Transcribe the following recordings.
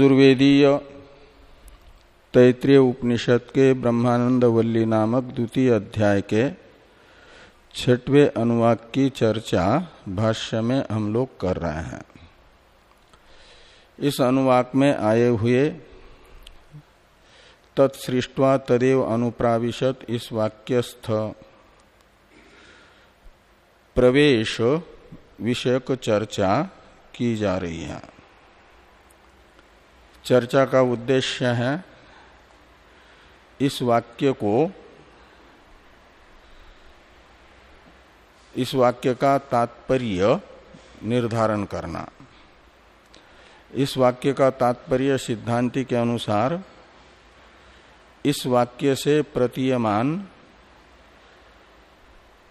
दुर्वेदीय तैतृय उपनिषद के ब्रह्मानंद वल्ली नामक द्वितीय अध्याय के छठवें अनुवाक की चर्चा भाष्य में हम लोग कर रहे हैं। इस अनुवाक में आए हुए तत्सृष्टवा तदेव अनुप्राविशत इस वाक्यस्थ प्रवेश विषयक चर्चा की जा रही है। चर्चा का उद्देश्य है इस वाक्य को, इस वाक्य का तात्पर्य निर्धारण करना। इस वाक्य का तात्पर्य सिद्धांति के अनुसार, इस वाक्य से प्रतीयमान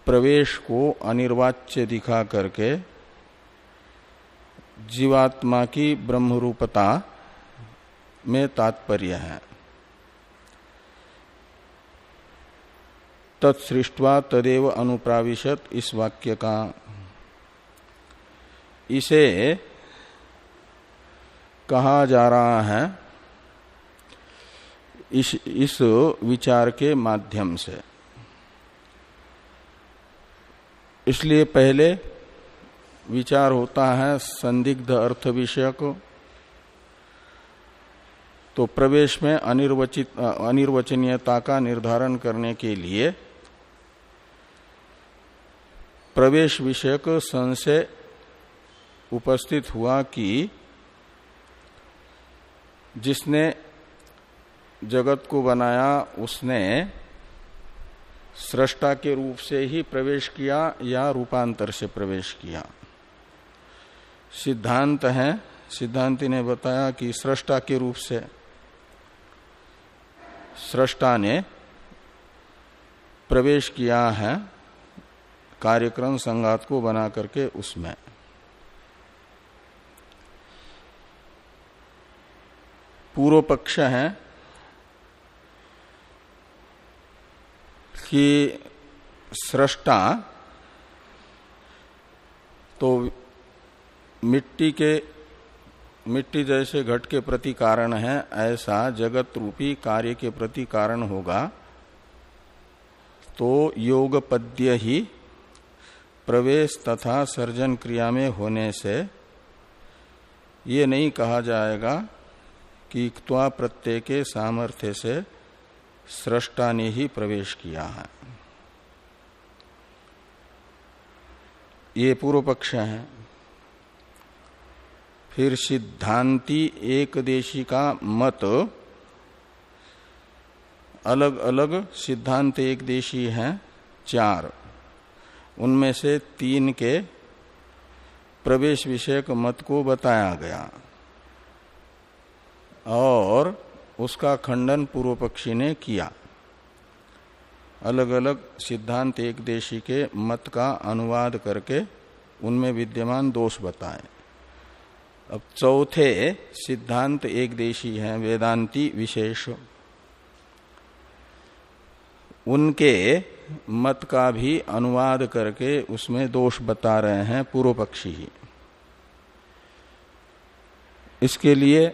प्रवेश को अनिर्वाच्य दिखा करके जीवात्मा की ब्रह्मरूपता में तात्पर्य है। तत्सृष्टवा तदेव अनुप्राविशत इस वाक्य का। इसे कहा जा रहा है इस इस विचार के माध्यम से। इसलिए पहले विचार होता है संदिग्ध अर्थ विषयक। तो प्रवेश में अनिर्वचित अनिर्वचनीयता का निर्धारण करने के लिए प्रवेश विषयक संशय उपस्थित हुआ कि जिसने जगत को बनाया, उसने सृष्टा के रूप से ही प्रवेश किया या रूपांतर से प्रवेश किया। सिद्धांत है, सिद्धांति ने बताया कि सृष्टा के रूप से सृष्टा ने प्रवेश किया है कार्यक्रम संगात को बना करके उसमें। पूर्व पक्ष है कि सृष्टा तो मिट्टी के मिट्टी जैसे घट के प्रति कारण है, ऐसा जगत रूपी कार्य के प्रति कारण होगा। तो योग पद्य ही प्रवेश तथा सर्जन क्रिया में होने से ये नहीं कहा जाएगा कि क्वा प्रत्यय के सामर्थ्य से सृष्टा ने ही प्रवेश किया है। ये पूर्व पक्ष है। फिर सिद्धांति एक देशी का मत। अलग अलग सिद्धांत एक देशी हैं, चार। उनमें से तीन के प्रवेश विषयक मत को बताया गया। और उसका खंडन पूर्व पक्षी ने किया। अलग अलग सिद्धांत एक देशी के मत का अनुवाद करके उनमें विद्यमान दोष बताए। अब चौथे सिद्धांत एक देशी हैं, वेदांति विशेष। उनके मत का भी अनुवाद करके उसमें दोष बता रहे हैं पूर्व पक्षी ही। इसके लिए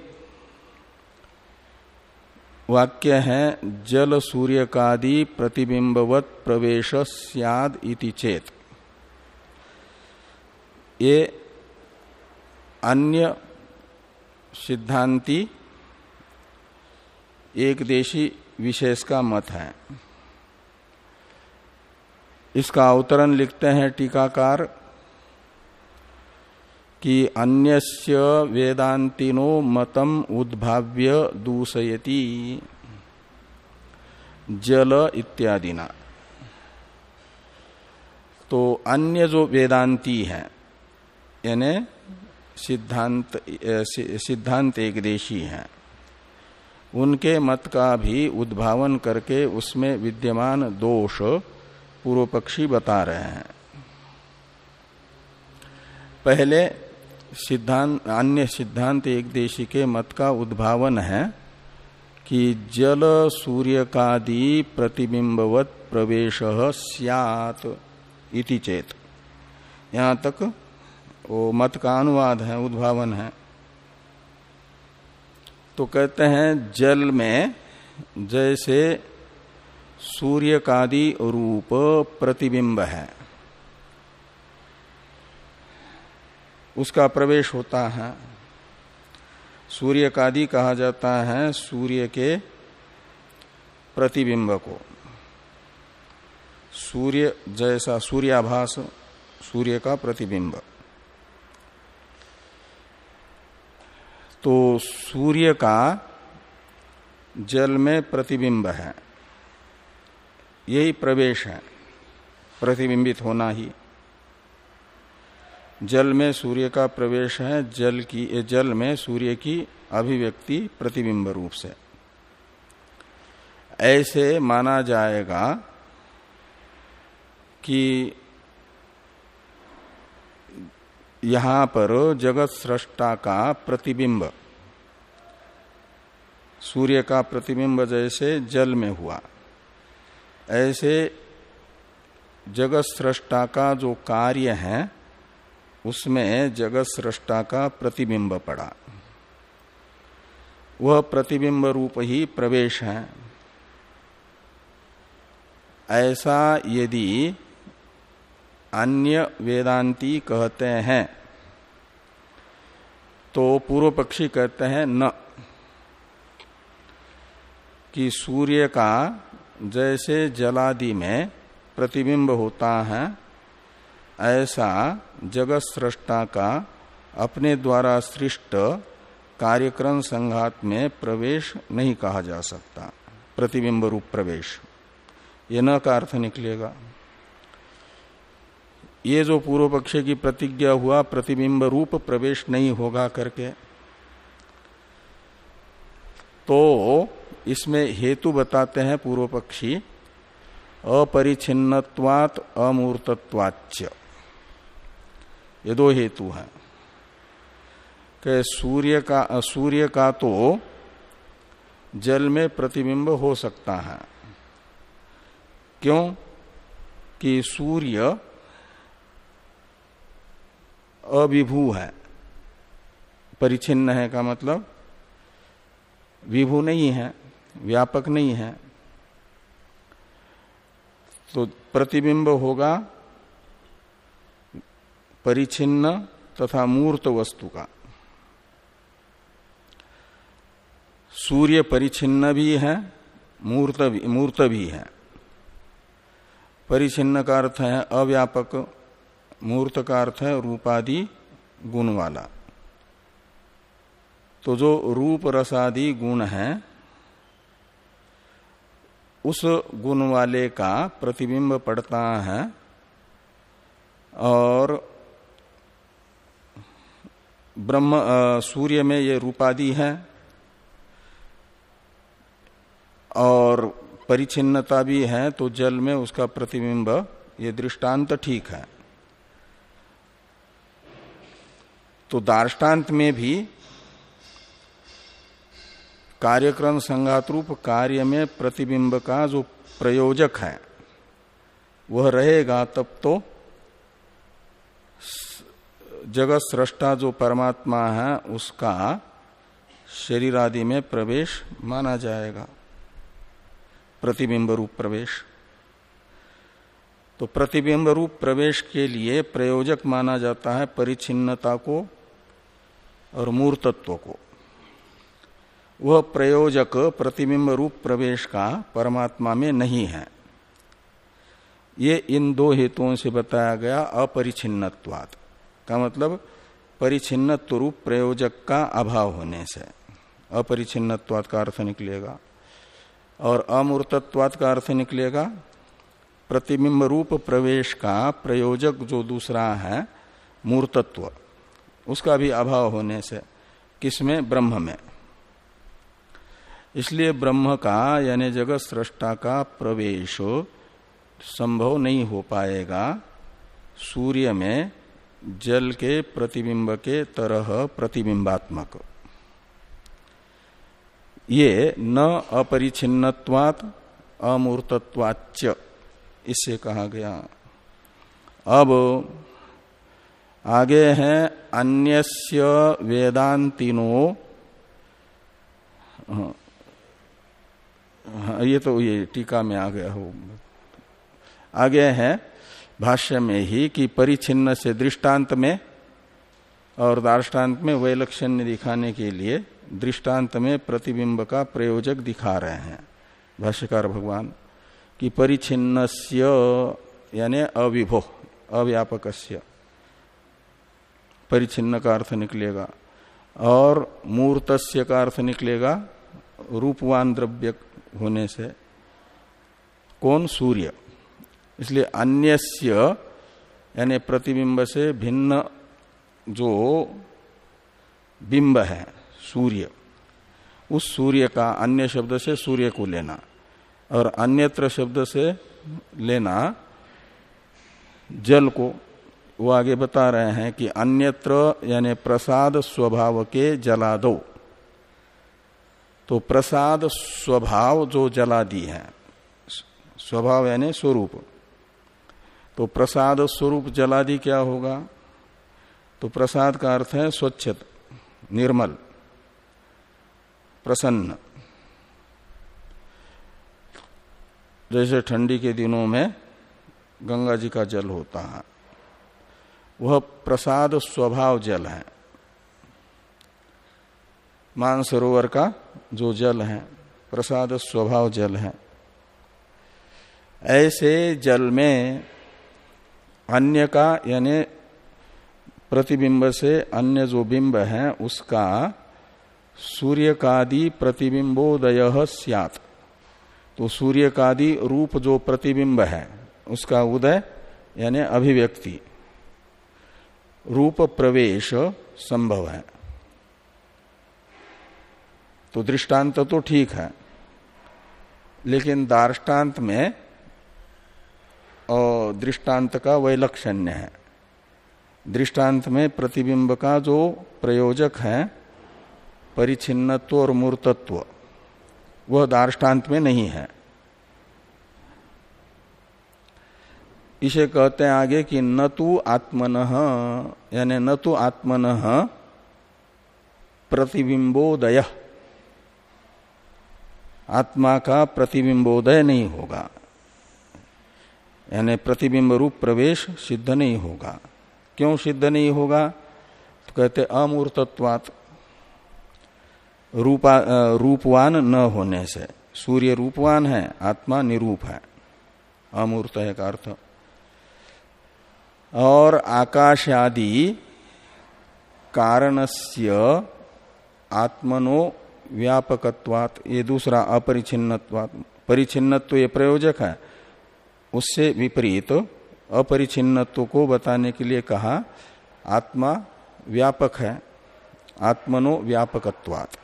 वाक्य है, जल सूर्य कादि प्रतिबिंबवत प्रवेश सियाद इति चेत। ये अन्य सिद्धांति एक देशी विशेष का मत है। इसका अवतरण लिखते हैं टीकाकार कि अन्यस्य वेदांतिनो मतम उद्भाव्य दूषयति, जल इत्यादि ना तो अन्य जो वेदांती है, यानी सिद्धांत सिद्धांत एक देशी है। उनके मत का भी उद्भावन करके उसमें विद्यमान दोष पूर्व पक्षी बता रहे हैं। पहले सिद्धांत, अन्य सिद्धांत एक देशी के मत का उद्भावन है कि जल सूर्य कादि प्रतिबिंबवत प्रवेश सियात इति चेत। यहाँ तक वो मत का अनुवाद है, उद्भावन है। तो कहते हैं, जल में जैसे सूर्य कादि रूप प्रतिबिंब है। उसका प्रवेश होता है। सूर्य कादि कहा जाता है, सूर्य के प्रतिबिंब को। सूर्य जैसा सूर्याभास, सूर्य का प्रतिबिंब। तो सूर्य का जल में प्रतिबिंब है। यही प्रवेश है। प्रतिबिंबित होना ही। जल में सूर्य का प्रवेश है। जल की, जल में सूर्य की अभिव्यक्ति प्रतिबिंब रूप से। ऐसे माना जाएगा कि यहाँ पर जगत सृष्टा का प्रतिबिंब। सूर्य का प्रतिबिंब जैसे जल में हुआ। ऐसे जगत सृष्टा का जो कार्य है, उसमें जगत सृष्टा का प्रतिबिंब पड़ा। वह प्रतिबिंब रूप ही प्रवेश है। ऐसा यदि अन्य वेदांती कहते हैं। तो पूर्व पक्षी कहते हैं न, कि सूर्य का जैसे जलादि में प्रतिबिंब होता है, ऐसा जगत सृष्टा का अपने द्वारा सृष्ट कार्यक्रम संघात में प्रवेश नहीं कहा जा सकता। प्रतिबिंब रूप प्रवेश। ये न का अर्थ निकलेगा। ये जो पूर्व पक्ष की प्रतिज्ञा हुआ, प्रतिबिंब रूप प्रवेश नहीं होगा करके तो इसमें हेतु बताते हैं पूर्व पक्षी अपरिछिन्नवात अमूर्तत्वाच्य ये दो हेतु हैं। कि सूर्य का सूर्य का तो जल में प्रतिबिंब हो सकता है। क्यों? कि सूर्य अविभू है। परिचिन्न है का मतलब? विभू नहीं है व्यापक नहीं है। तो प्रतिबिंब होगा परिचिन्न तथा मूर्त वस्तु का। सूर्य परिचिन्न भी है मूर्त भी, मूर्त भी है। परिचिन्न का अर्थ है अव्यापक। मूर्त का अर्थ है रूपादि गुण वाला। तो जो रूप रसादि गुण है, उस गुण वाले का प्रतिबिंब पड़ता है और ब्रह्म सूर्य में ये रूपादि है और परिचिन्नता भी है तो जल में उसका प्रतिबिंब, ये दृष्टांत ठीक है। तो दार्टान्त में भी कार्यक्रम संघात रूप कार्य में प्रतिबिंब का जो प्रयोजक है, वह रहेगा तब तो जगत सृष्टा जो परमात्मा है, उसका शरीर आदि में प्रवेश माना जाएगा। प्रतिबिंब रूप प्रवेश। तो प्रतिबिंब रूप प्रवेश के लिए प्रयोजक माना जाता है परिचिन्नता को और मूर्तत्व को वह प्रयोजक प्रतिबिंब रूप प्रवेश का परमात्मा में नहीं है। ये इन दो हेतुओं से बताया गया अपरिछिन्नत्वात् का मतलब परिचिन्नत्व रूप प्रयोजक का अभाव होने से। अपरिचिन्नत्वात का अर्थ निकलेगा। और अमूर्तत्वात का अर्थ निकलेगा, प्रतिबिंब रूप प्रवेश का प्रयोजक जो दूसरा है, मूर्तत्व। उसका भी अभाव होने से किसमें? ब्रह्म में। इसलिए ब्रह्म का, यानी जगत सृष्टा का प्रवेश संभव नहीं हो पाएगा। सूर्य में जल के प्रतिबिंब के तरह प्रतिबिंबात्मक। ये न अपरिछिन्नवात अमूर्तत्वाच्य इससे कहा गया। अब आगे है अन्यस्य वेदांतिनो। हाँ, हाँ ये तो ये टीका में आ गया हो। आगे है भाष्य में ही कि परिचिन्न से दृष्टांत में और दार्ष्टान्त में वैलक्षण्य दिखाने के लिए दृष्टांत में प्रतिबिंब का प्रयोजक दिखा रहे हैं। भाष्यकार भगवान कि परिचिन्न यानी अविभो अव्यापक परिचिन्न का अर्थ निकलेगा और मूर्तस्य का अर्थ निकलेगा रूपवान द्रव्य होने से। कौन? सूर्य। इसलिए अन्यस्य, यानी प्रतिबिंब से भिन्न जो बिंब है, सूर्य, उस सूर्य का अन्य शब्द से सूर्य को लेना और अन्यत्र शब्द से लेना जल को। वो आगे बता रहे हैं कि अन्यत्र, यानी प्रसाद स्वभाव के जलादो तो प्रसाद स्वभाव जो जलादि है, स्वभाव यानी स्वरूप। तो प्रसाद स्वरूप जलादि क्या होगा? तो प्रसाद का अर्थ है स्वच्छ निर्मल, प्रसन्न। जैसे ठंडी के दिनों में गंगा जी का जल होता है। वह प्रसाद स्वभाव जल है। मानसरोवर का जो जल है, प्रसाद स्वभाव जल है। ऐसे जल में अन्य का, यानी प्रतिबिंब से अन्य जो बिंब है, उसका सूर्य कादि प्रतिबिंबोदय सियात। तो सूर्य कादि रूप जो प्रतिबिंब है, उसका उदय, यानी अभिव्यक्ति। रूप प्रवेश संभव है। तो दृष्टांत तो ठीक है, लेकिन दार्टान्त में दृष्टांत का वैलक्षण्य है। दृष्टांत में प्रतिबिंब का जो प्रयोजक है परिचिन्नत्व और मूर्तत्व, वह दार्टान्त में नहीं है। इसे कहते हैं आगे कि न तो आत्मन, यानी न तो आत्मन प्रतिबिंबोदय। आत्मा का प्रतिबिंबोदय नहीं होगा। यानी प्रतिबिंब रूप प्रवेश सिद्ध नहीं होगा। क्यों सिद्ध नहीं होगा? तो कहते अमूर्तत्वात। रूपा रूपवान न होने से। सूर्य रूपवान है, आत्मा निरूप है। अमूर्त है का अर्थ। और आकाश आदि कारणस्य आत्मनो व्यापकत्वात, ये दूसरा अपरिचिन्नत्वात परिचिन्नत्व ये प्रयोजक है, उससे विपरीत अपरिचिन्नत्व को बताने के लिए कहा, आत्मा व्यापक है, आत्मनो व्यापकत्वात।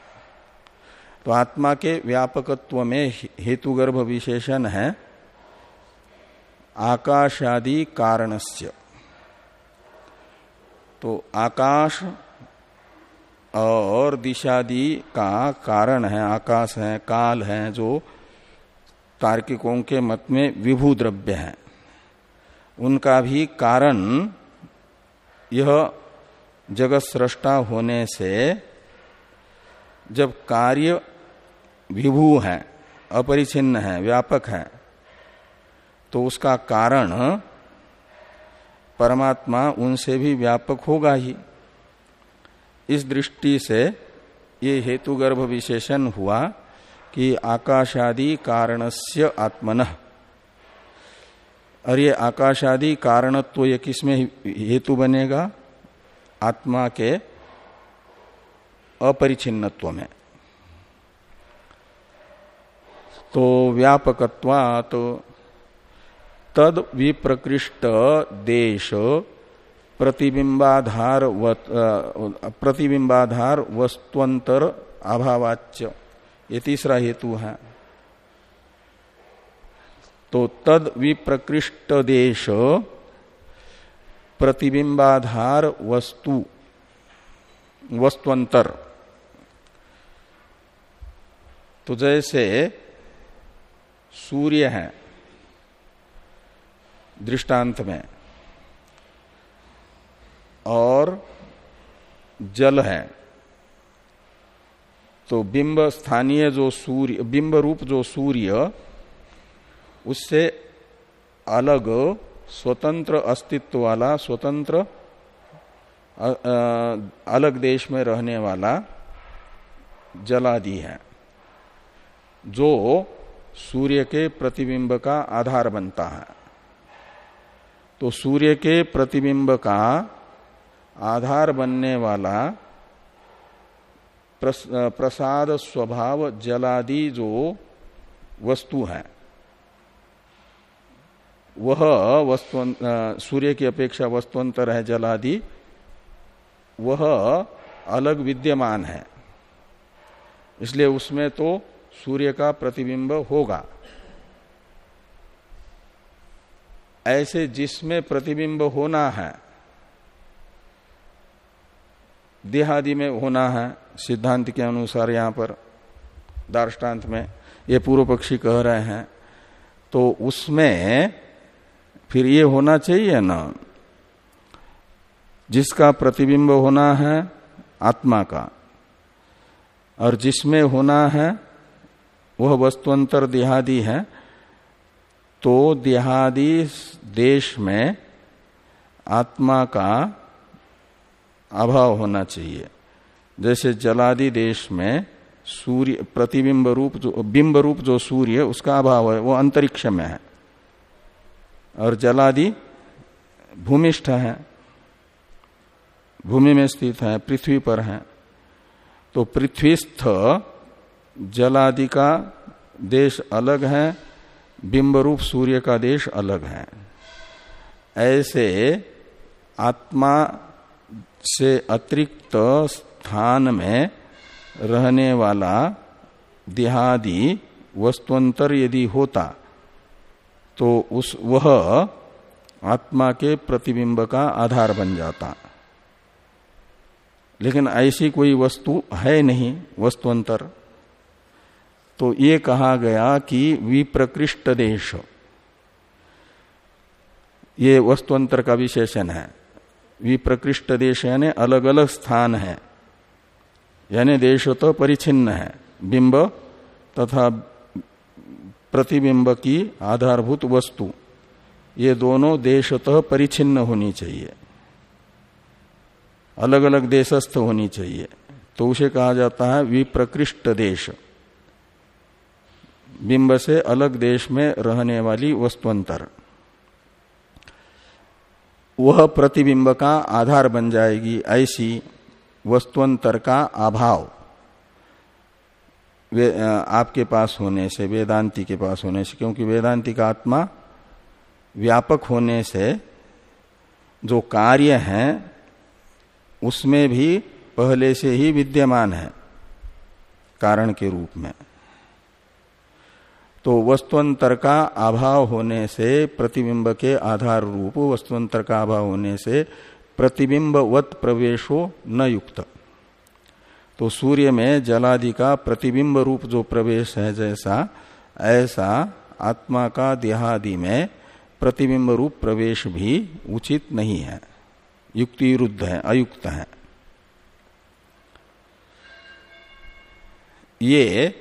तो आत्मा के व्यापकत्व में हेतुगर्भ विशेषण है, आकाशादि कारणस्य। तो आकाश और दिशादि का कारण है, आकाश है, काल है, जो तार्किकों के मत में विभू द्रव्य है। उनका भी कारण यह जगत सृष्टा होने से जब कार्य विभू है, अपरिचिन्न है, व्यापक है तो उसका कारण परमात्मा उनसे भी व्यापक होगा ही। इस दृष्टि से ये हेतुगर्भ विशेषण हुआ कि आकाशादि कारणस्य आत्मन। और ये आकाशादि कारणत्व ये किसमें हेतु बनेगा? आत्मा के अपरिचिन्नत्व में। तो व्यापकत्वा तो तद विप्रकृष्ट देश प्रतिबिंबाधार प्रतिबिंबाधार वस्तुअंतर अभावाच्य। ये तीसरा हेतु है। तो तद विप्रकृष्ट देश प्रतिबिंबाधार वस्तु वस्तुअंतर तो जैसे सूर्य है दृष्टांत में और जल है। तो बिंब स्थानीय जो सूर्य, बिंब रूप जो सूर्य, उससे अलग स्वतंत्र अस्तित्व वाला, स्वतंत्र अलग देश में रहने वाला जलादि है, जो सूर्य के प्रतिबिंब का आधार बनता है। तो सूर्य के प्रतिबिंब का आधार बनने वाला प्रसाद स्वभाव जलादि जो वस्तु है, वह वस्तु सूर्य की अपेक्षा वस्तुअंतर है जलादि, वह अलग विद्यमान है, इसलिए उसमें तो सूर्य का प्रतिबिंब होगा। ऐसे जिसमें प्रतिबिंब होना है, देहादि में होना है, सिद्धांत के अनुसार यहाँ पर दार्टान्त में, ये पूर्व पक्षी कह रहे हैं तो उसमें फिर ये होना चाहिए ना, जिसका प्रतिबिंब होना है आत्मा का, और जिसमें होना है, वह वस्तुअंतर देहादि है तो देहादि देश में आत्मा का अभाव होना चाहिए। जैसे जलादि देश में सूर्य, प्रतिबिंब रूप जो, बिंब रूप जो सूर्य, उसका अभाव है, वो अंतरिक्ष में है। और जलादि भूमिष्ठ है, भूमि में स्थित है, पृथ्वी पर है। तो पृथ्वीस्थ जलादि का देश अलग है बिंब रूप सूर्य का देश अलग है। ऐसे आत्मा से अतिरिक्त स्थान में रहने वाला देहादि वस्तुअंतर यदि होता तो उस, वह आत्मा के प्रतिबिंब का आधार बन जाता। लेकिन ऐसी कोई वस्तु है नहीं, वस्तुअंतर। तो ये कहा गया कि विप्रकृष्ट देश। ये वस्तुअंतर का विशेषण है। विप्रकृष्ट देश यानी अलग अलग स्थान है। यानी देश तो परिचिन्न है। बिंब तथा प्रतिबिंब की आधारभूत वस्तु। ये दोनों देशतः परिचिन्न होनी चाहिए। अलग अलग देशस्थ होनी चाहिए। तो उसे कहा जाता है विप्रकृष्ट देश। बिंब से अलग देश में रहने वाली वस्तुअंतर। वह प्रतिबिंब का आधार बन जाएगी ऐसी वस्तुअंतर का अभाव। वे, आपके पास होने से वेदांति के पास होने से क्योंकि वेदांति का आत्मा व्यापक होने से जो कार्य है उसमें भी पहले से ही विद्यमान है कारण के रूप में। तो वस्तुअंतर का अभाव होने से प्रतिबिंब के आधार रूप वस्तुअंतर का अभाव होने से प्रतिबिंबवत प्रवेशो न युक्त। तो सूर्य में जलादि का प्रतिबिंब रूप जो प्रवेश है जैसा, ऐसा आत्मा का देहादि में प्रतिबिंब रूप प्रवेश भी उचित नहीं है। युक्ति विरुद्ध है, अयुक्त है। ये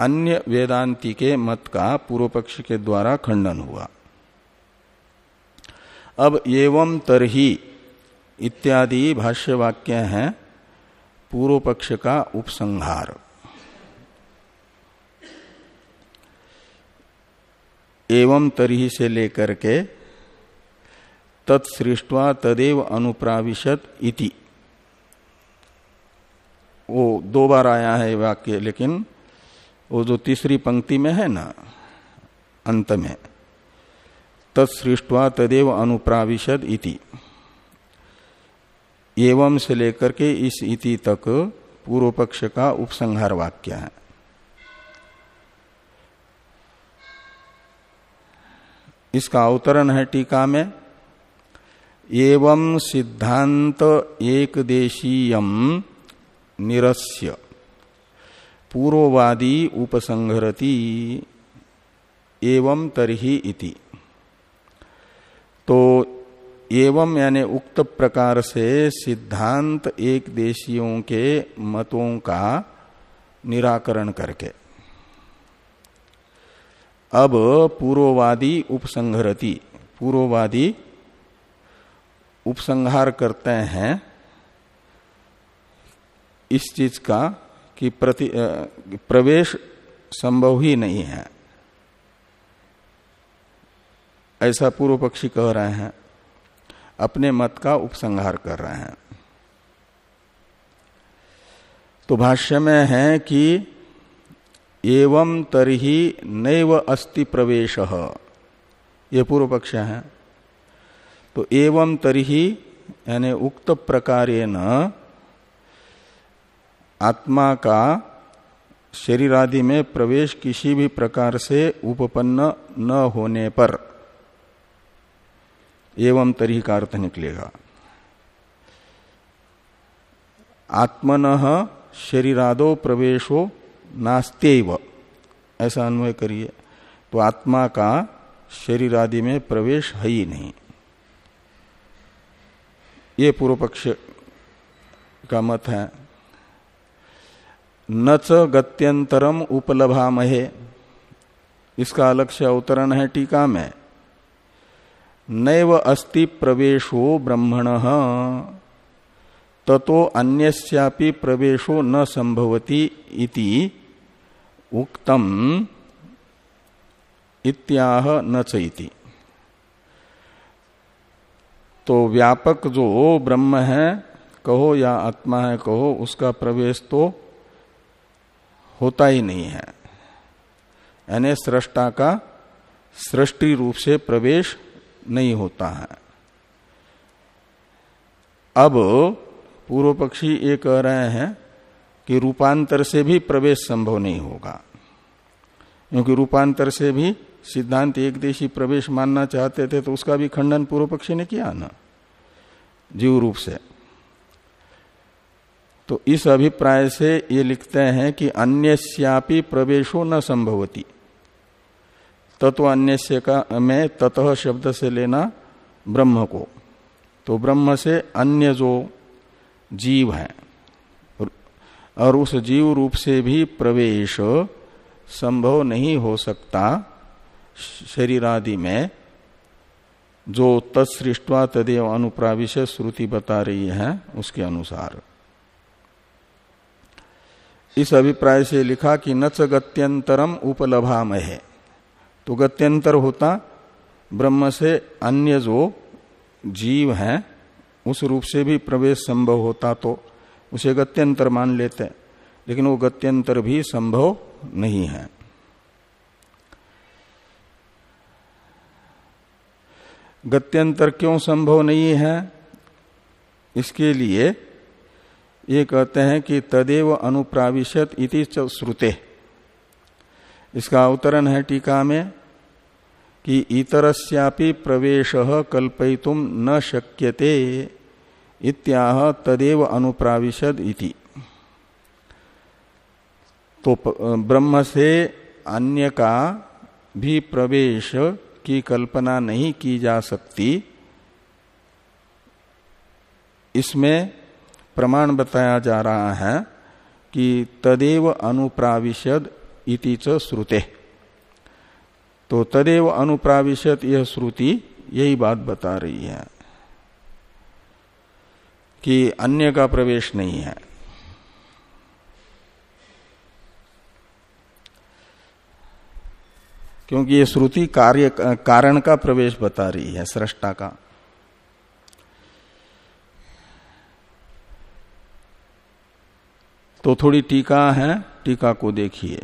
अन्य वेदांति के मत का पूर्व पक्ष के द्वारा खंडन हुआ। अब एवं तरही इत्यादि भाष्य वाक्य हैं पूर्व पक्ष का उपसंहार। एवं तरही से लेकर के तत्सृष्टवा तदेव अनुप्राविशत इति। वो दो बार आया है वाक्य, लेकिन वो जो तीसरी पंक्ति में है ना, अंत में, तत्सृष्टवा तदेव अनुप्राविशद इति। एवं से लेकर के इस इति तक पूर्व पक्ष का उपसंहार वाक्य है। इसका अवतरण है टीका में, एवं सिद्धांत एक देशीय निरस्य। पूर्ववादी उपसंहरती एवं तरही इति। तो एवं यानी उक्त प्रकार से सिद्धांत एक देशियों के मतों का निराकरण करके। अब पूर्ववादी उपसंहरति, पूर्ववादी उपसंहार करते हैं इस चीज़ का कि प्रति प्रवेश संभव ही नहीं है। ऐसा पूर्व पक्षी कह रहे हैं, अपने मत का उपसंहार कर रहे हैं। तो भाष्य में है कि एवं तरही नैव अस्ति प्रवेश। ये पूर्व पक्ष है। तो एवं तरही, यानी उक्त प्रकार न आत्मा का शरीर आदि में प्रवेश किसी भी प्रकार से उपपन्न न होने पर एवं तरी का अर्थ निकलेगा। आत्मन शरीरादो प्रवेशो नास्त्यव। ऐसा अन्वय करिए। तो आत्मा का शरीर आदि में प्रवेश है ही नहीं। ये पूर्व पक्ष का मत है। न च गत्यंतरम उपलभामहे। इसका से अवतरण है टीका में। नैव अस्ति प्रवेशो ब्रह्मण। ततो अन्यस्यापि प्रवेशो न संभवती इति उक्तम इत्याह न चैति तो व्यापक जो ब्रह्म है, कहो या आत्मा है, कहो, उसका प्रवेश तो होता ही नहीं है। यानी सृष्टा का सृष्टि रूप से प्रवेश नहीं होता है। अब पूर्व पक्षी ये कह रहे हैं कि रूपांतर से भी प्रवेश संभव नहीं होगा। क्योंकि रूपांतर से भी सिद्धांत एक देशी प्रवेश मानना चाहते थे तो उसका भी खंडन पूर्व पक्षी ने किया ना, जीव रूप से। तो इस अभिप्राय से ये लिखते हैं कि अन्यस्यापि प्रवेशो न संभवती। तत्व अन्य का में ततः शब्द से लेना ब्रह्म को। तो ब्रह्म से अन्य जो जीव है, और उस जीव रूप से भी प्रवेश संभव नहीं हो सकता शरीर आदि में, जो तत्सृष्टवा तदेव अनुप्राविश श्रुति बता रही है उसके अनुसार। इस अभिप्राय से लिखा कि नच गत्यंतरम उपलभाम है तो गत्यंतर होता, ब्रह्म से अन्य जो जीव है, उस रूप से भी प्रवेश संभव होता तो उसे गत्यंतर मान लेते लेकिन वो गत्यंतर भी संभव नहीं है। गत्यंतर क्यों संभव नहीं है? इसके लिए ये कहते हैं कि तदेव अनुप्राविशत इति श्रुते। इसका अवतरण है टीका में कि इतरस्यापि प्रवेश कल्पयितुम न शक्यते इत्याह तदेव अनुप्राविशद इति। तो ब्रह्म से अन्य का भी प्रवेश की कल्पना नहीं की जा सकती। इसमें प्रमाण बताया जा रहा है कि तदेव अनुप्राविशद इति श्रुते। तो तदेव अनुप्राविशत यह श्रुति यही बात बता रही है कि अन्य का प्रवेश नहीं है। क्योंकि ये श्रुति कार्य, कारण का प्रवेश बता रही है, सृष्टा का। तो थोड़ी टीका है, टीका को देखिए।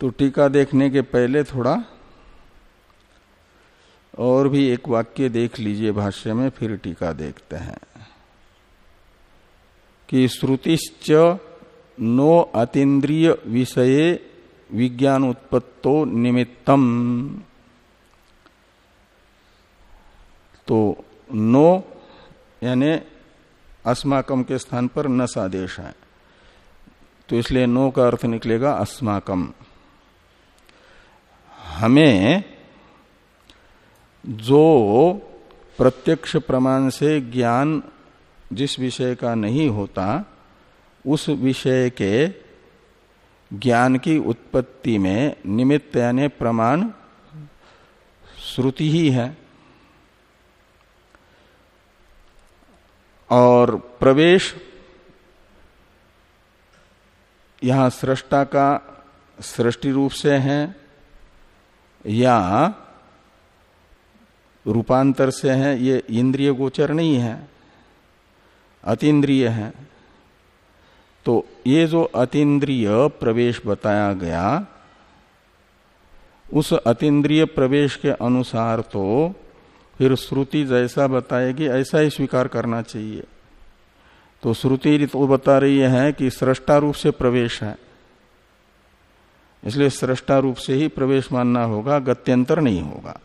तो टीका देखने के पहले थोड़ा और भी एक वाक्य देख लीजिए भाष्य में, फिर टीका देखते हैं। कि श्रुतिश्च नो अतीन्द्रिय विषये विज्ञान उत्पत्तो निमित्तम। तो नो यानी अस्माकम के स्थान पर नस आदेश है। तो इसलिए नो का अर्थ निकलेगा अस्माकम हमें जो प्रत्यक्ष प्रमाण से ज्ञान जिस विषय का नहीं होता उस विषय के ज्ञान की उत्पत्ति में निमित्त यानी प्रमाण श्रुति ही है। और प्रवेश यहाँ सृष्टा का सृष्टि रूप से है या रूपांतर से है, ये इंद्रिय गोचर नहीं है, अतीन्द्रिय है। तो ये जो अतीन्द्रिय प्रवेश बताया गया, उस अतीन्द्रिय प्रवेश के अनुसार तो फिर श्रुति जैसा बताएगी, ऐसा ही स्वीकार करना चाहिए। तो श्रुति तो बता रही है कि सृष्टा रूप से प्रवेश है, इसलिए सृष्टा रूप से ही प्रवेश मानना होगा, गत्यंतर नहीं होगा।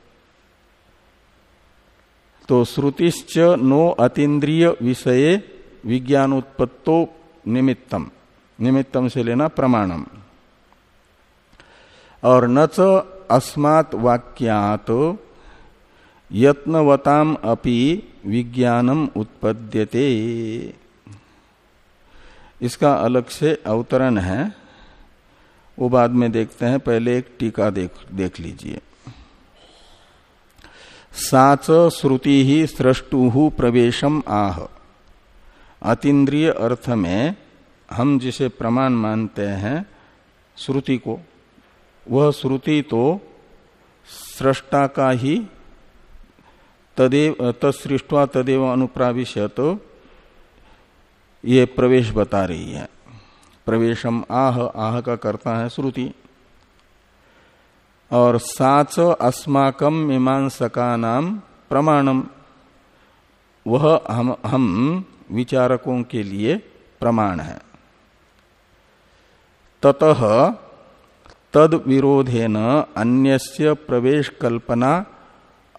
तो श्रुतिश्च नो अतीन्द्रिय विषय विज्ञान उत्पत्तो निमित्तम। निमित्तम से लेना प्रमाणम। और न च अस्मात् वाक्यात यत्नवताम अपि विज्ञानम उत्पद्यते। इसका अलग से अवतरण है। वो बाद में देखते हैं। पहले एक टीका देख देख लीजिए। साच श्रुति ही सृष्टु प्रवेशम आह। अतीन्द्रिय अर्थ में हम जिसे प्रमाण मानते हैं, श्रुति को, वह श्रुति तो सृष्टा का ही तदेव, तत्सृष्टवा तदेव अनुप्राविशत, ये प्रवेश बता रही है। प्रवेशम आह आह का करता है श्रुति। और साच अस्माकम मीमांसका नाम प्रमाणम वह हम हम विचारकों के लिए प्रमाण है। ततः तद विरोधेन अन्यस्य प्रवेश कल्पना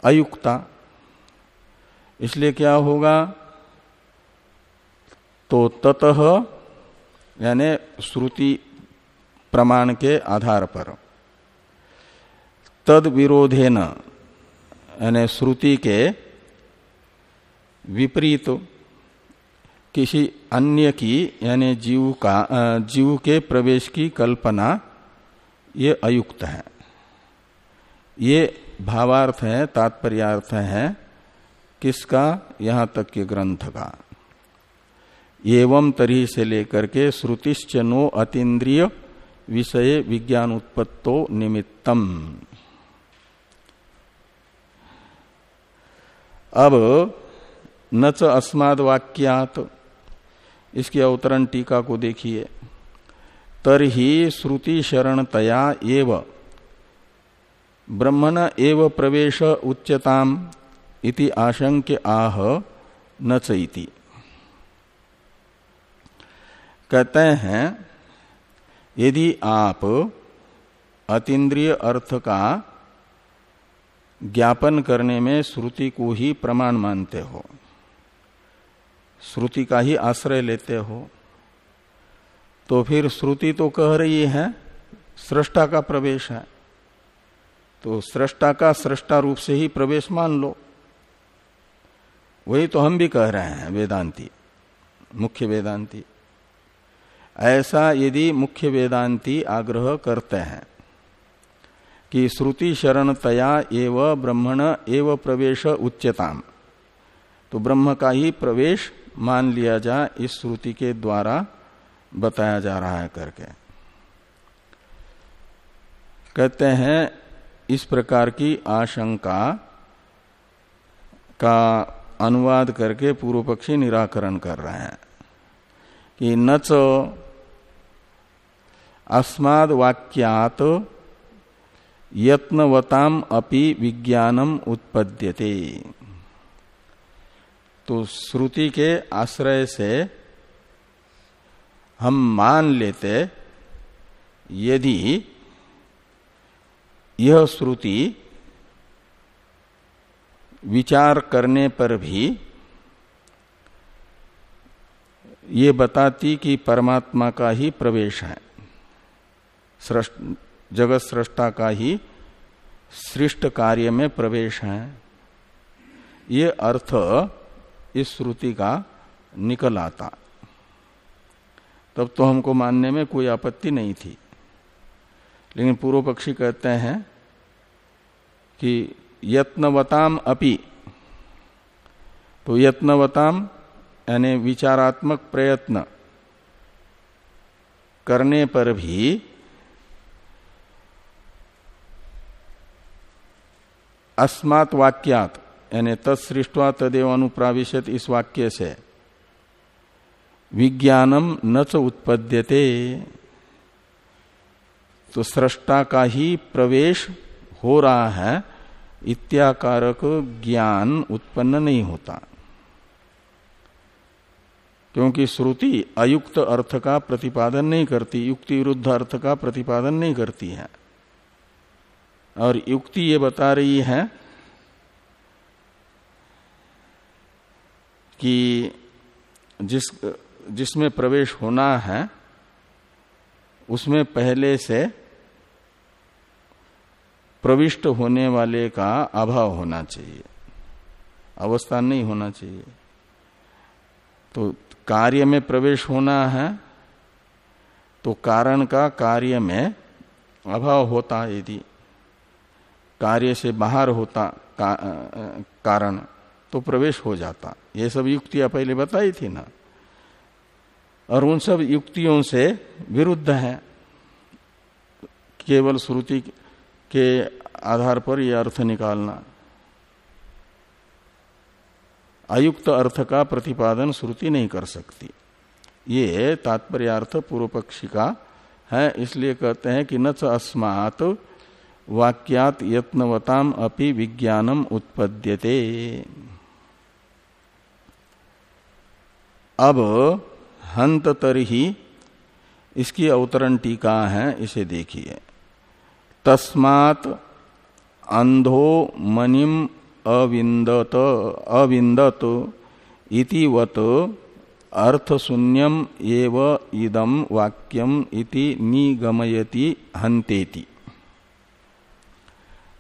अयुक्ता। इसलिए क्या होगा? तो ततः, यानी श्रुति प्रमाण के आधार पर। तद विरोधेन यानी श्रुति के विपरीत किसी अन्य की, यानी जीव का जीव के प्रवेश की कल्पना ये अयुक्त है। ये भावार्थ है, तात्पर्यार्थ है, किसका? यहाँ तक के ग्रंथ का। एवं तरी से लेकर के श्रुतिश्च नो अतीन्द्रिय विषय विज्ञान उत्पत्तो निमित्तम। अब न च अस्माद वाक्यात इसकी अवतरण टीका को देखिए। तरही श्रुति शरणतया एव। ब्रह्मण एव प्रवेश उच्चताम इति आशंक्य आह न चैती। कहते हैं, यदि आप अतीन्द्रिय अर्थ का ज्ञापन करने में श्रुति को ही प्रमाण मानते हो श्रुति का ही आश्रय लेते हो। तो फिर श्रुति तो कह रही है, सृष्टा का प्रवेश है। तो सृष्टा का सृष्टा रूप से ही प्रवेश मान लो। वही तो हम भी कह रहे हैं, वेदांती, मुख्य वेदांती। ऐसा यदि मुख्य वेदांती आग्रह करते हैं कि श्रुति शरणतया एव ब्रह्मण एव प्रवेश उच्चताम तो ब्रह्म का ही प्रवेश मान लिया जाए इस श्रुति के द्वारा बताया जा रहा है करके। कहते हैं, इस प्रकार की आशंका का अनुवाद करके पूर्व पक्षी निराकरण कर रहे हैं कि न अस्माद वाक्यात यत्नवताम अपि विज्ञानम उत्पद्यते। तो श्रुति के आश्रय से हम मान लेते, यदि यह श्रुति विचार करने पर भी ये बताती कि परमात्मा का ही प्रवेश है जगत सृष्टा का ही सृष्ट कार्य में प्रवेश है। ये अर्थ इस श्रुति का निकल आता। तब तो हमको मानने में कोई आपत्ति नहीं थी। लेकिन पूर्व पक्षी कहते हैं कि यत्नवताम अपि। तो यत्नवताम, यानी विचारात्मक प्रयत्न करने पर भी अस्मात् वाक्यात यानी तत्सृष्टवा तदेव अनुप्राविशत इस वाक्य से। विज्ञानम न च उत्पद्यते। तो सृष्टा का ही प्रवेश हो रहा है, इत्याकारक ज्ञान उत्पन्न नहीं होता। क्योंकि श्रुति अयुक्त अर्थ का प्रतिपादन नहीं करती, युक्ति विरुद्ध अर्थ का प्रतिपादन नहीं करती है। और युक्ति ये बता रही है कि जिस जिसमें प्रवेश होना है उसमें पहले से प्रविष्ट होने वाले का अभाव होना चाहिए। अवस्था नहीं होना चाहिए। तो कार्य में प्रवेश होना है तो कारण का कार्य में अभाव होता यदि कार्य से बाहर होता का, कारण तो प्रवेश हो जाता। ये सब युक्तियाँ पहले बताई थी ना। और उन सब युक्तियों से विरुद्ध है। केवल श्रुति के आधार पर यह अर्थ निकालना। अयुक्त अर्थ का प्रतिपादन श्रुति नहीं कर सकती। ये तात्पर्यार्थ पूर्व पक्षी का है, इसलिए कहते हैं कि न च अस्मात वाक्यात यत्नवताम अपि विज्ञानम उत्पद्यते। अब हंत तरही इसकी अवतरण टीका है, इसे देखिए। तस्मात अंधो मनिम अविंदत अविंदत इतिवत अर्थ शून्यम एव इदम वाक्यम इति निगमयति हंतेति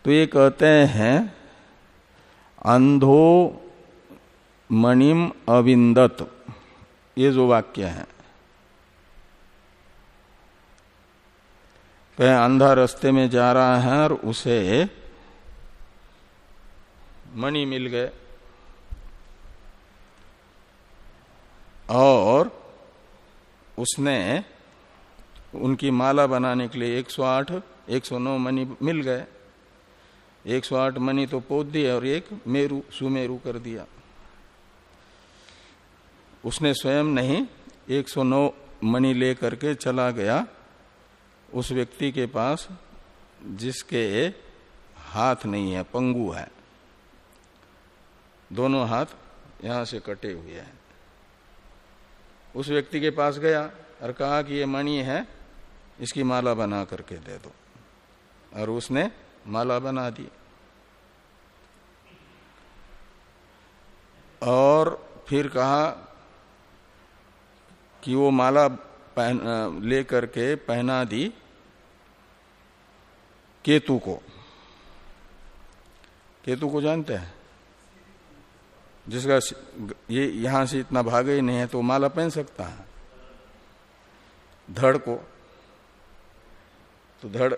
तो ये कहते हैं, अंधो मणिम अविंदत। ये जो वाक्य है। कहीं अंधा रास्ते में जा रहा है और उसे मणि मिल गए। और उसने उनकी माला बनाने के लिए 108 109 मणि मिल गए। 108 मणि तो पोत दिए और एक मेरु, सुमेरु कर दिया। उसने स्वयं नहीं 109 मणि लेकर के चला गया उस व्यक्ति के पास जिसके हाथ नहीं है, पंगु है। दोनों हाथ यहाँ से कटे हुए हैं। उस व्यक्ति के पास गया और कहा कि ये मणि है, इसकी माला बना करके दे दो। और उसने माला बना दी। और फिर कहा कि वो माला पहन ले करके पहना दी केतु को। केतु को जानते हैं? जिसका ये यहाँ से इतना भाग ही नहीं है तो माला पहन सकता है? धड़ को। तो धड़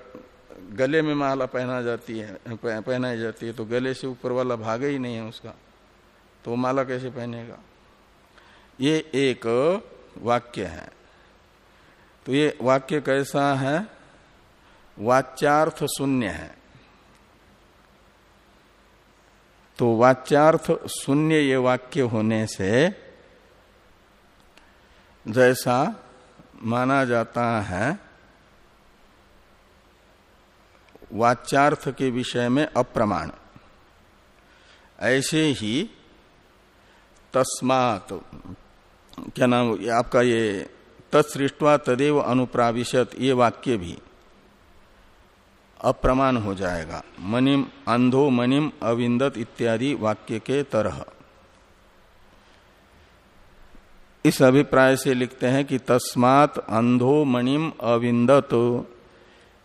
गले में माला पहना जाती है पहनाई जाती है तो गले से ऊपर वाला भाग ही नहीं है उसका। तो माला कैसे पहनेगा? ये एक वाक्य है। तो ये वाक्य कैसा है? वाच्यार्थ शून्य है। तो वाच्यार्थ शून्य ये वाक्य होने से जैसा माना जाता है, वाच्यार्थ के विषय में अप्रमाण। ऐसे ही तस्मात क्या नाम आपका ये, तत्सृष्टवा तदेव अनुप्राविशत, ये वाक्य भी अप्रमाण हो जाएगा। मनिम अंधो मनिम अविंदत इत्यादि वाक्य के तरह। इस अभिप्राय से लिखते हैं कि तस्मात अंधो मणिम अविंदत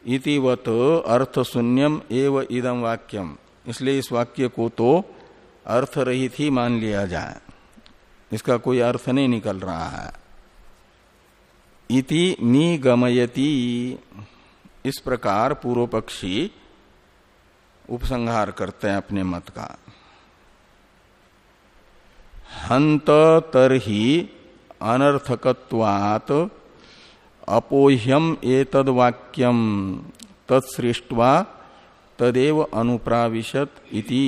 इतिवत अर्थ शून्यम एव इदम वाक्यम। इसलिए इस वाक्य को तो अर्थ रहित ही मान लिया जाए। इसका कोई अर्थ नहीं निकल रहा है। इति निगमयति। इस प्रकार पूर्व पक्षी उपसंहार करते हैं अपने मत का। हंत तरही अनर्थकत्वात अपोह्यम एतद वाक्यम तत्सृष्टवा तदेव अनुप्राविशत इति।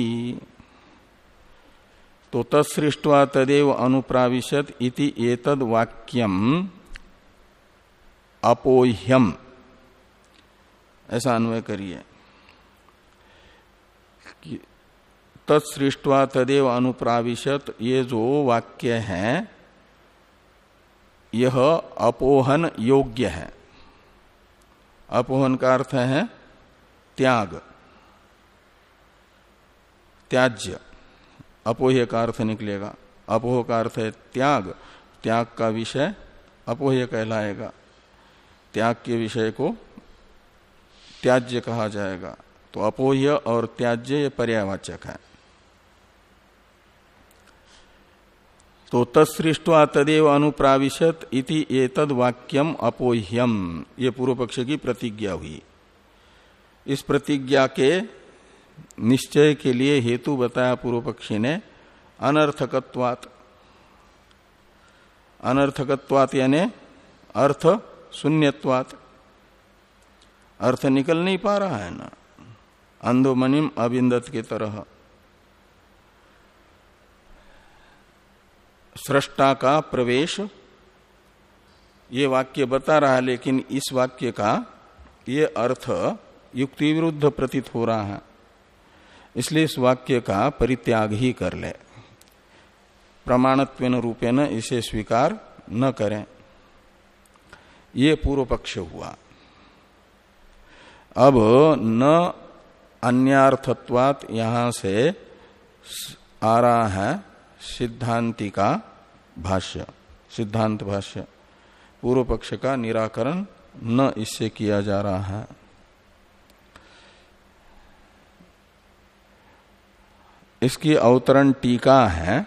तो तत्सृष्टवा तदेव अनुप्राविशत इति एतद वाक्यम अपोह्यम। ऐसा अन्वय करिए। तत्सृष्टवा तदेव अनुप्राविशत ये जो वाक्य है, यह अपोहन योग्य है। अपोहन का अर्थ है त्याग। त्याज्य। अपोह्य का अर्थ निकलेगा। अपोह का अर्थ है त्याग त्याग का विषय अपोह्य कहलाएगा। त्याग के विषय को त्याज्य कहा जाएगा। तो अपोह्य और त्याज्य ये पर्यावाचक है। तो तत्सृष्टवा तदेव अनुप्राविशत इति एतद वाक्यम अपोह्यम। ये पूर्व पक्ष की प्रतिज्ञा हुई। इस प्रतिज्ञा के निश्चय के लिए हेतु बताया पूर्व पक्षी ने, अनर्थकत्वात। अनर्थकत्वात यानी अर्थ शून्यत्वात। अर्थ निकल नहीं पा रहा है ना। अंधोमनिम अबिंदत की तरह। सृष्टा का प्रवेश, ये वाक्य बता रहा है, लेकिन इस वाक्य का ये अर्थ युक्ति विरुद्ध प्रतीत हो रहा है। इसलिए इस वाक्य का परित्याग ही कर ले। प्रमाणत्व रूपेण इसे स्वीकार न करें। ये पूर्व पक्ष हुआ। अब न अन्यार्थत्वात यहाँ से आ रहा है सिद्धांति का भाष्य, सिद्धांत भाष्य। पूर्व पक्ष का निराकरण न इससे किया जा रहा है। इसकी अवतरण टीका है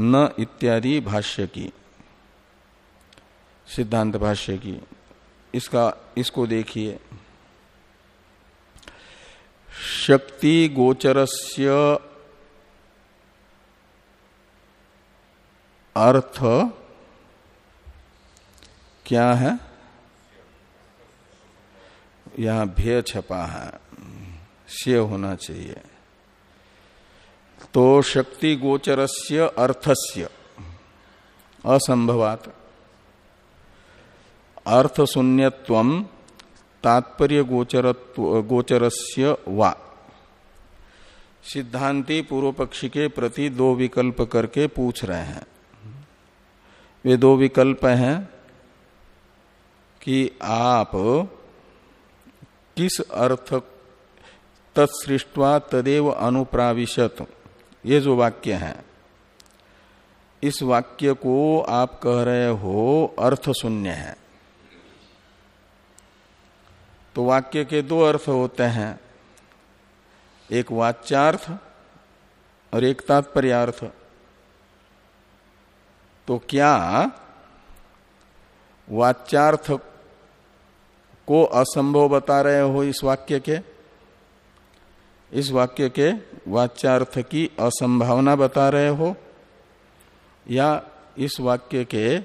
न इत्यादि भाष्य की, सिद्धांत भाष्य की। इसका, इसको देखिए। शक्ति गोचरस्य अर्थ क्या है? यहाँ भय छपा है। से होना चाहिए। तो शक्ति गोचरस्य अर्थस्य। असंभवात। अर्थ शून्यत्व तात्पर्य गोचरस्य वा। सिद्धांति पूर्व पक्षी के प्रति दो विकल्प करके पूछ रहे हैं। वे दो विकल्प हैं कि आप किस अर्थ तत्सृष्टवा तदेव अनुप्राविशत। ये जो वाक्य है, इस वाक्य को आप कह रहे हो अर्थ शून्य है। तो वाक्य के दो अर्थ होते हैं, एक वाच्यार्थ और एक तात्पर्यार्थ। तो क्या वाच्यार्थ को असंभव बता रहे हो इस वाक्य के? इस वाक्य के वाच्यार्थ की असंभावना बता रहे हो? या इस वाक्य के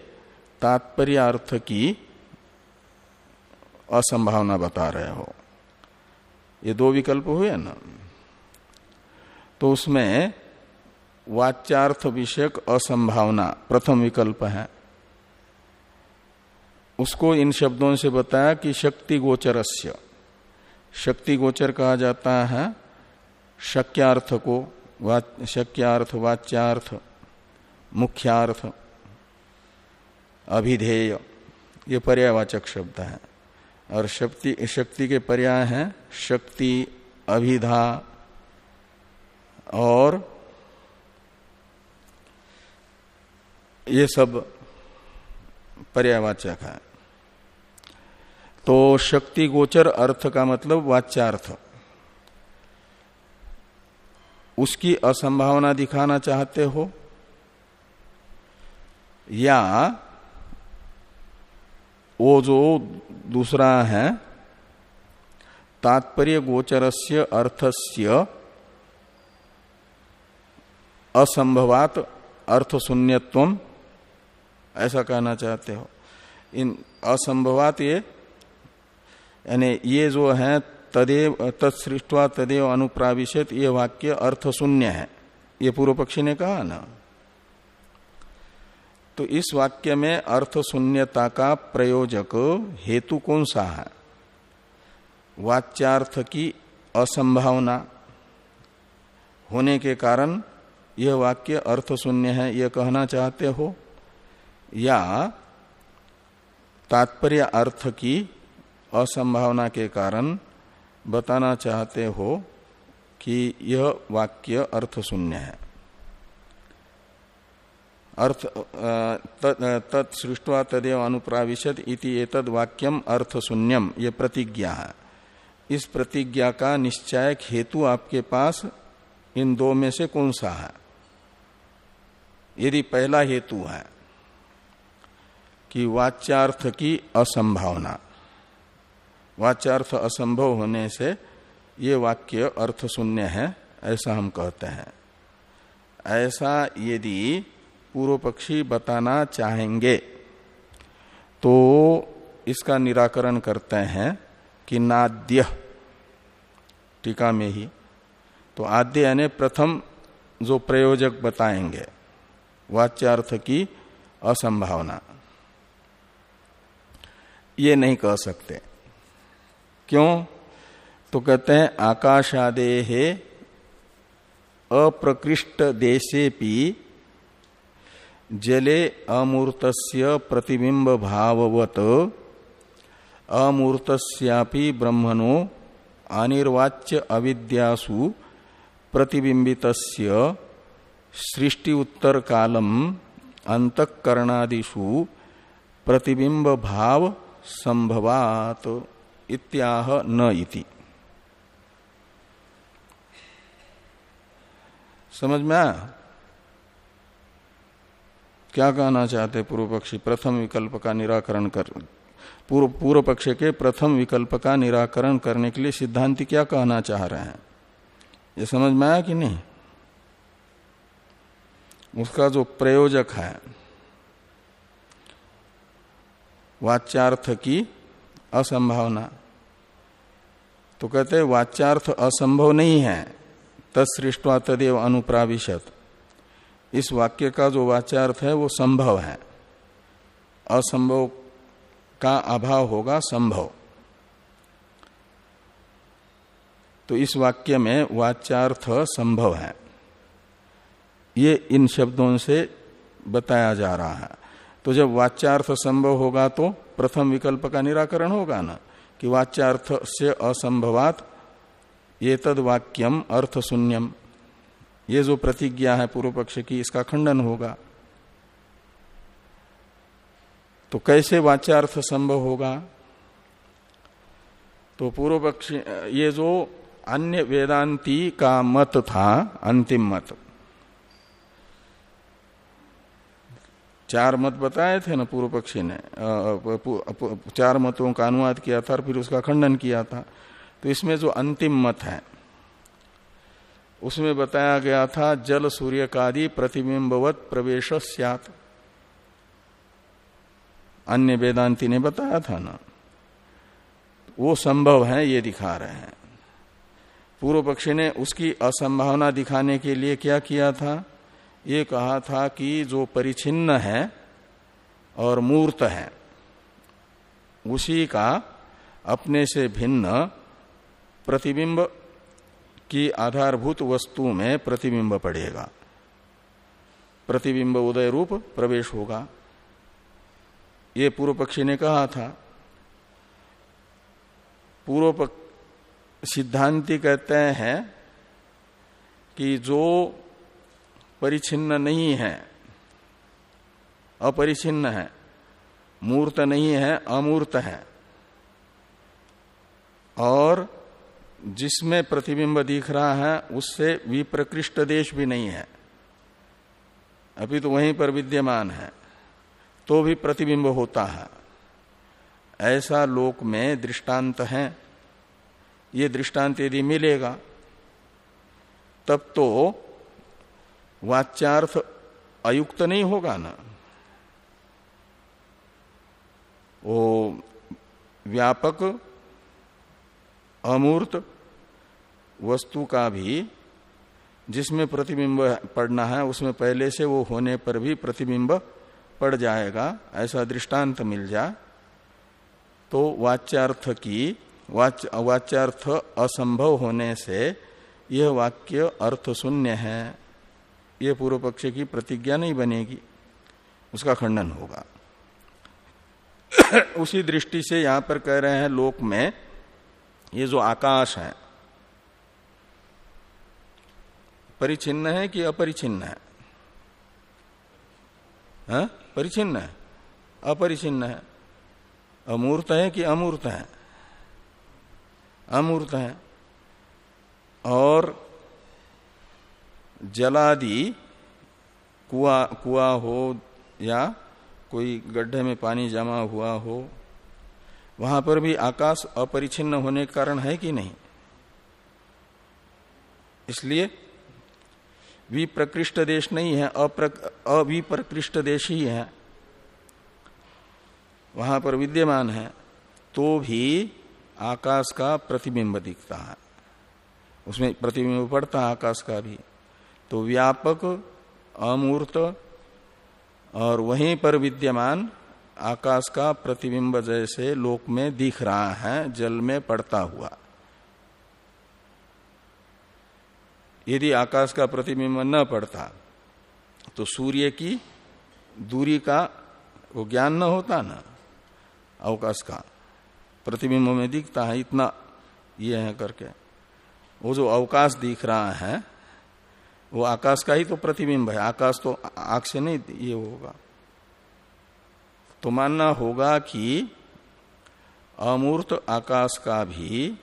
तात्पर्य अर्थ की असंभावना बता रहे हो? ये दो विकल्प हुए ना? तो उसमें वाच्यार्थ विषयक असंभावना प्रथम विकल्प है। उसको इन शब्दों से बताया कि शक्ति गोचरस्य। शक्ति गोचर कहा जाता है शक्यार्थ को शक्यार्थ वाच्यार्थ, मुख्यार्थ, अभिधेय। ये पर्यावाचक शब्द है। और शक्ति शक्ति के पर्याय हैं शक्ति, अभिधा और ये सब पर्यावाचक है। तो शक्ति गोचर अर्थ का मतलब वाच्यार्थ। उसकी असंभावना दिखाना चाहते हो? या वो जो दूसरा है, तात्पर्य गोचरस्य अर्थस्य असंभवात अर्थ शून्यत्व ऐसा कहना चाहते हो। इन असंभवात ये, यानी ये जो है तदेव, तत्सृष्टवा तदेव अनुप्राविशत, ये वाक्य अर्थ शून्य है। ये पूर्व पक्षी ने कहा ना। तो इस वाक्य में अर्थ शून्यता का प्रयोजक हेतु कौन सा है? वाच्यार्थ की असंभावना होने के कारण यह वाक्य अर्थ शून्य है यह कहना चाहते हो? या तात्पर्य अर्थ की असंभावना के कारण बताना चाहते हो कि यह वाक्य अर्थ शून्य है। अर्थ तत्सृष्टवा तदेव अनुप्राविशत इति एतद वाक्यम अर्थ शून्यम, ये प्रतिज्ञा है। इस प्रतिज्ञा का निश्चायक हेतु आपके पास इन दो में से कौन सा है? यदि पहला हेतु है कि वाच्यार्थ की असंभावना वाच्यार्थ असंभव होने से ये वाक्य अर्थ शून्य है, ऐसा हम कहते हैं। ऐसा यदि पूर्व पक्षी बताना चाहेंगे तो इसका निराकरण करते हैं कि नाद्य, टीका में ही। तो आद्य यानी प्रथम जो प्रयोजक बताएँगे, वाच्यार्थ की असंभावना। ये नहीं कह सकते। क्यों? तो कहते हैं, आकाशादे अप्रकृष्ट देशे पी जले अमूर्तस्य प्रतिबिंब भाववत, अमूर्तस्यापि ब्रह्मणो अनिर्वाच्य अविद्यासु प्रतिबिंबितस्य सृष्टि उत्तर कालम अंतकरणादिषु प्रतिबिंब भाव संभवात इत्याह न इति। समझ में आया? क्या कहना चाहते पूर्व पक्षी? प्रथम विकल्प का निराकरण कर। पूर्व पूर्व पक्ष के प्रथम विकल्प का निराकरण करने के लिए सिद्धांति क्या कहना चाह रहे हैं? ये समझ में आया कि नहीं? उसका जो प्रयोजक है, वाच्यार्थ की असंभावना। तो कहते वाच्यार्थ असंभव नहीं है। तत्सृष्टवा तदेव अनुप्राविशत। इस वाक्य का जो वाच्यार्थ है, वो संभव है। असंभव का अभाव होगा, संभव। तो इस वाक्य में वाच्यार्थ संभव है। ये इन शब्दों से बताया जा रहा है। तो जब वाच्यार्थ संभव होगा तो प्रथम विकल्प का निराकरण होगा ना? कि वाच्यार्थ से असंभवात, ये तद वाक्यम अर्थ शून्यम। ये जो प्रतिज्ञा है पूर्व पक्ष की, इसका खंडन होगा। तो कैसे वाच्यार्थ संभव होगा? तो पूर्व पक्ष, ये जो अन्य वेदांती का मत था, अंतिम मत चार मत बताए थे ना पूर्व पक्षी ने। चार मतों का अनुवाद किया था और फिर उसका खंडन किया था। तो इसमें जो अंतिम मत है, उसमें बताया गया था, जल सूर्य कादि प्रतिबिंबवत प्रवेश अन्य वेदांति ने बताया था ना। वो संभव है, ये दिखा रहे हैं। पूर्व पक्षी ने उसकी असंभावना दिखाने के लिए क्या किया था? ये कहा था कि जो परिचिन्न है और मूर्त है, उसी का अपने से भिन्न प्रतिबिंब की आधारभूत वस्तु में प्रतिबिंब पड़ेगा। प्रतिबिंब उदय रूप प्रवेश होगा। ये पूर्व पक्षी ने कहा था। पूर्व सिद्धांति कहते हैं कि जो परिचिन्न नहीं है। अपरिचिन्न है। मूर्त नहीं है, अमूर्त है। और जिसमें प्रतिबिंब दिख रहा है, उससे विप्रकृष्ट देश भी नहीं है। अभी तो वहीं पर विद्यमान है तो भी प्रतिबिंब होता है। ऐसा लोक में दृष्टांत है। ये दृष्टांत यदि मिलेगा, तब तो वाच्यार्थ अयुक्त नहीं होगा ना। वो व्यापक, अमूर्त वस्तु का भी जिसमें प्रतिबिंब पड़ना है, उसमें पहले से वो होने पर भी प्रतिबिंब पड़ जाएगा, ऐसा दृष्टांत मिल जाए तो वाच्यार्थ की, वाच, वाच्यार्थ असंभव होने से यह वाक्य अर्थ शून्य है। यह पूर्व पक्ष की प्रतिज्ञा नहीं बनेगी, उसका खंडन होगा। उसी दृष्टि से यहाँ पर कह रहे हैं लोक में, ये जो आकाश है, परिचिन्न है कि अपरिचिन्न है? हा? परिचिन्न है? अपरिचिन्न है। अमूर्त है कि अमूर्त है? अमूर्त है। और जलादि, कुआ कुआ हो या कोई गड्ढे में पानी जमा हुआ हो, वहाँ पर भी आकाश अपरिचिन्न होने के कारण है कि नहीं? इसलिए विप्रकृष्ट देश नहीं है अविप्रकृष्ट देश ही है। वहाँ पर विद्यमान है तो भी आकाश का प्रतिबिंब दिखता है। उसमें प्रतिबिंब पड़ता है, आकाश का भी। तो व्यापक अमूर्त और वहीं पर विद्यमान आकाश का प्रतिबिंब जैसे लोक में दिख रहा है, जल में पड़ता हुआ। यदि आकाश का प्रतिबिंब न पड़ता तो सूर्य की दूरी का वो ज्ञान न होता ना, अवकाश का प्रतिबिंब में दिखता है, इतना ये है करके। वो जो अवकाश दिख रहा है वो आकाश का ही तो प्रतिबिंब है। आकाश तो आँख से नहीं ये होगा। तो मानना होगा कि अमूर्त आकाश का भी,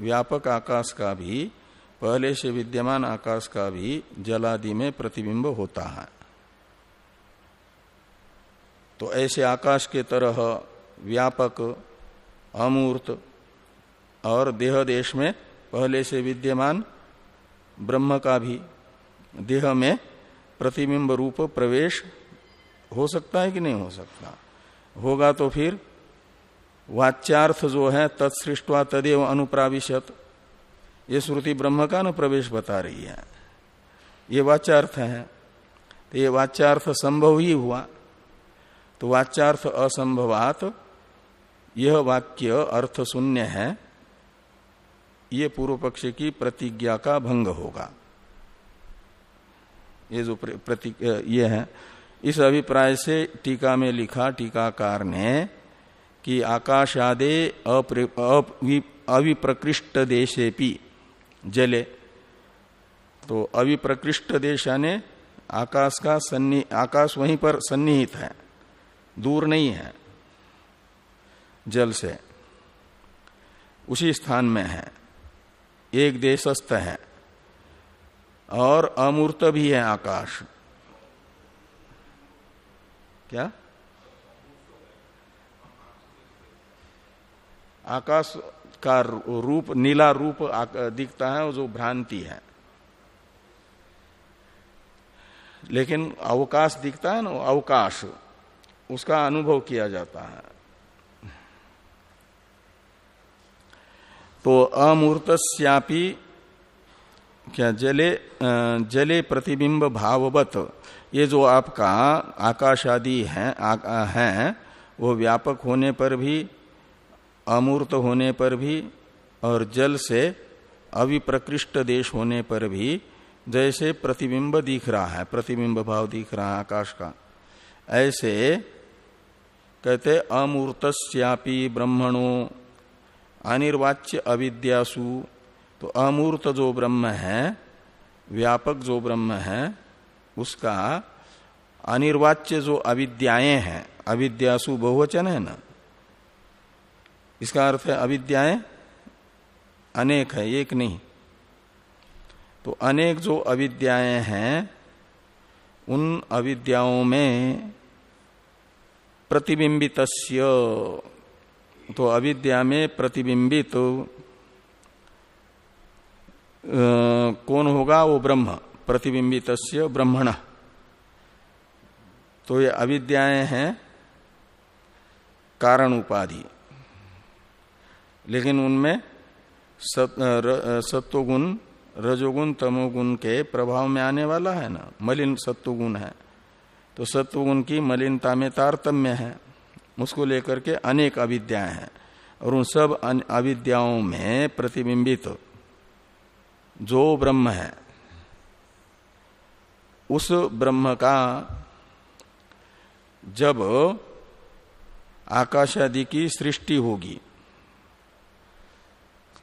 व्यापक आकाश का भी, पहले से विद्यमान आकाश का भी जलादि में प्रतिबिंब होता है। तो ऐसे आकाश के तरह व्यापक, अमूर्त और देह देश में पहले से विद्यमान ब्रह्म का भी देह में प्रतिबिंब रूप प्रवेश हो सकता है कि नहीं हो सकता? होगा तो फिर वाच्यार्थ जो है तत्सृष्टवा तदेव अनुप्राविशत। ये श्रुति ब्रह्म का न प्रवेश बता रही है। ये वाच्यार्थ है। तो ये वाच्यार्थ संभव ही हुआ। तो वाच्यार्थ असंभवात, यह वाक्य अर्थ शून्य है। ये पूर्व पक्ष की प्रतिज्ञा का भंग होगा। ये जो प्रति ये है। इस अभिप्राय से टीका में लिखा टीकाकार ने कि आकाशादे अविप्रकृष्ट देशे पी जले। तो अविप्रकृष्ट देश यानी आकाश का सन्नी, आकाश वहीं पर सन्निहित है, दूर नहीं है, जल से। उसी स्थान में है। एक देशस्थ है। और अमूर्त भी है आकाश। क्या? आकाश का रूप, नीला रूप दिखता है वो जो भ्रांति है। लेकिन अवकाश दिखता है ना, अवकाश, उसका अनुभव किया जाता है। तो अमूर्तस्यापि क्या जले जले प्रतिबिंब भाववत ये जो आपका आकाश आदि है, है वो व्यापक होने पर भी अमूर्त होने पर भी और जल से अविप्रकृष्ट देश होने पर भी जैसे प्रतिबिंब दिख रहा है प्रतिबिंब भाव दिख रहा है आकाश का ऐसे कहते अमूर्तस्यापि ब्रह्मणो अनिर्वाच्य अविद्यासु तो अमूर्त जो ब्रह्म है व्यापक जो ब्रह्म है उसका अनिर्वाच्य जो अविद्याएँ हैं अविद्यासु बहुवचन है ना? इसका अर्थ है अविद्याएँ अनेक है एक नहीं। तो अनेक जो अविद्याएँ हैं उन अविद्याओं में प्रतिबिंबित तो अविद्या में प्रतिबिंबित तो, कौन होगा? वो ब्रह्म प्रतिबिंबित ब्रह्मण। तो ये अविद्याएँ हैं, कारण उपाधि। लेकिन उनमें सत्वगुण, रजोगुण, तमोगुण के प्रभाव में आने वाला है ना? मलिन सत्वगुण है। तो सत्वगुण की मलिनता में तारतम्य है। उसको लेकर के अनेक अविद्याएँ हैं। और उन सब अविद्याओं में प्रतिबिंबित जो ब्रह्म है, उस ब्रह्म का जब आकाश आदि की सृष्टि होगी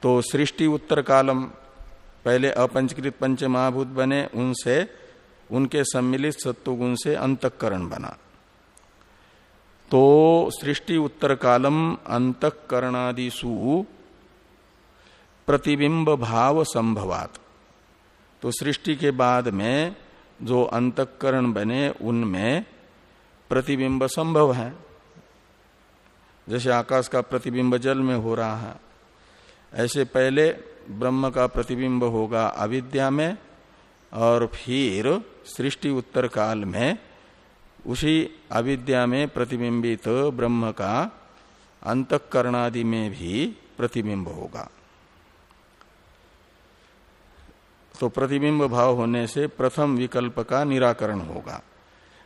तो सृष्टि उत्तर कालम, पहले अपंचकृत पंच महाभूत बने, उनसे, उनके सम्मिलित सत्वगुण से अंतकरण बना। तो सृष्टि उत्तर कालम अंतकरणादिशु प्रतिबिंब भाव संभवात। तो सृष्टि के बाद में जो अंतकरण बने, उनमें प्रतिबिंब संभव है। जैसे आकाश का प्रतिबिंब जल में हो रहा है, ऐसे पहले ब्रह्म का प्रतिबिंब होगा अविद्या में और फिर सृष्टि उत्तर काल में उसी अविद्या में प्रतिबिंबित ब्रह्म का अंतकरणादि में भी प्रतिबिंब होगा। तो प्रतिबिंब भाव होने से प्रथम विकल्प का निराकरण होगा।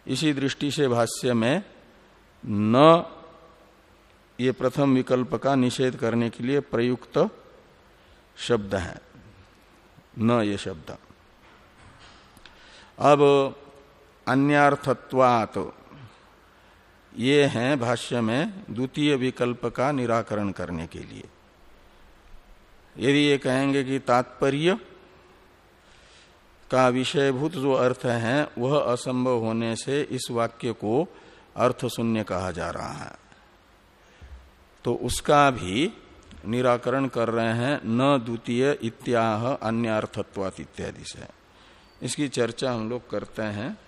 इसी दृष्टि से भाष्य में न ये प्रथम विकल्प का निषेध करने के लिए प्रयुक्त शब्द है। न ये शब्द। अब अन्यार्थत्वात ये है भाष्य में द्वितीय विकल्प का निराकरण करने के लिए। यदि ये कहेंगे कि तात्पर्य का विषयभूत जो अर्थ है, वह असंभव होने से इस वाक्य को अर्थ शून्य कहा जा रहा है। तो उसका भी निराकरण कर रहे हैं, न द्वितीय इत्याह अन्य अर्थत्वात इत्यादि से। इसकी चर्चा हम लोग करते हैं।